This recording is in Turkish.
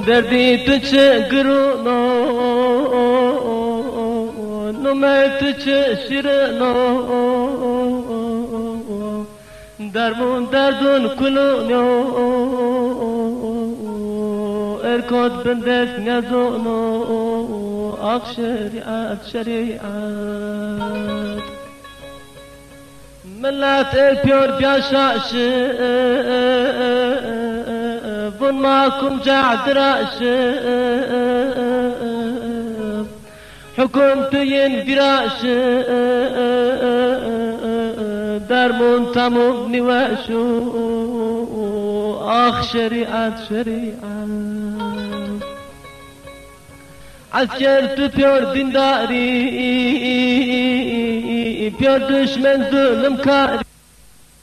دردی تو چه گرونو نمه تو چه شیرنو درمون دردون کنونو ارکات بندس نزونو آق شریعت شریعت ملت پیار بیاشاشن معكم جعد رأسه حكمتي برأسه درمون تموم نواشو آخ شريعة شريعة Asker tutuyor dindari Öpüyor düşmen zulüm kari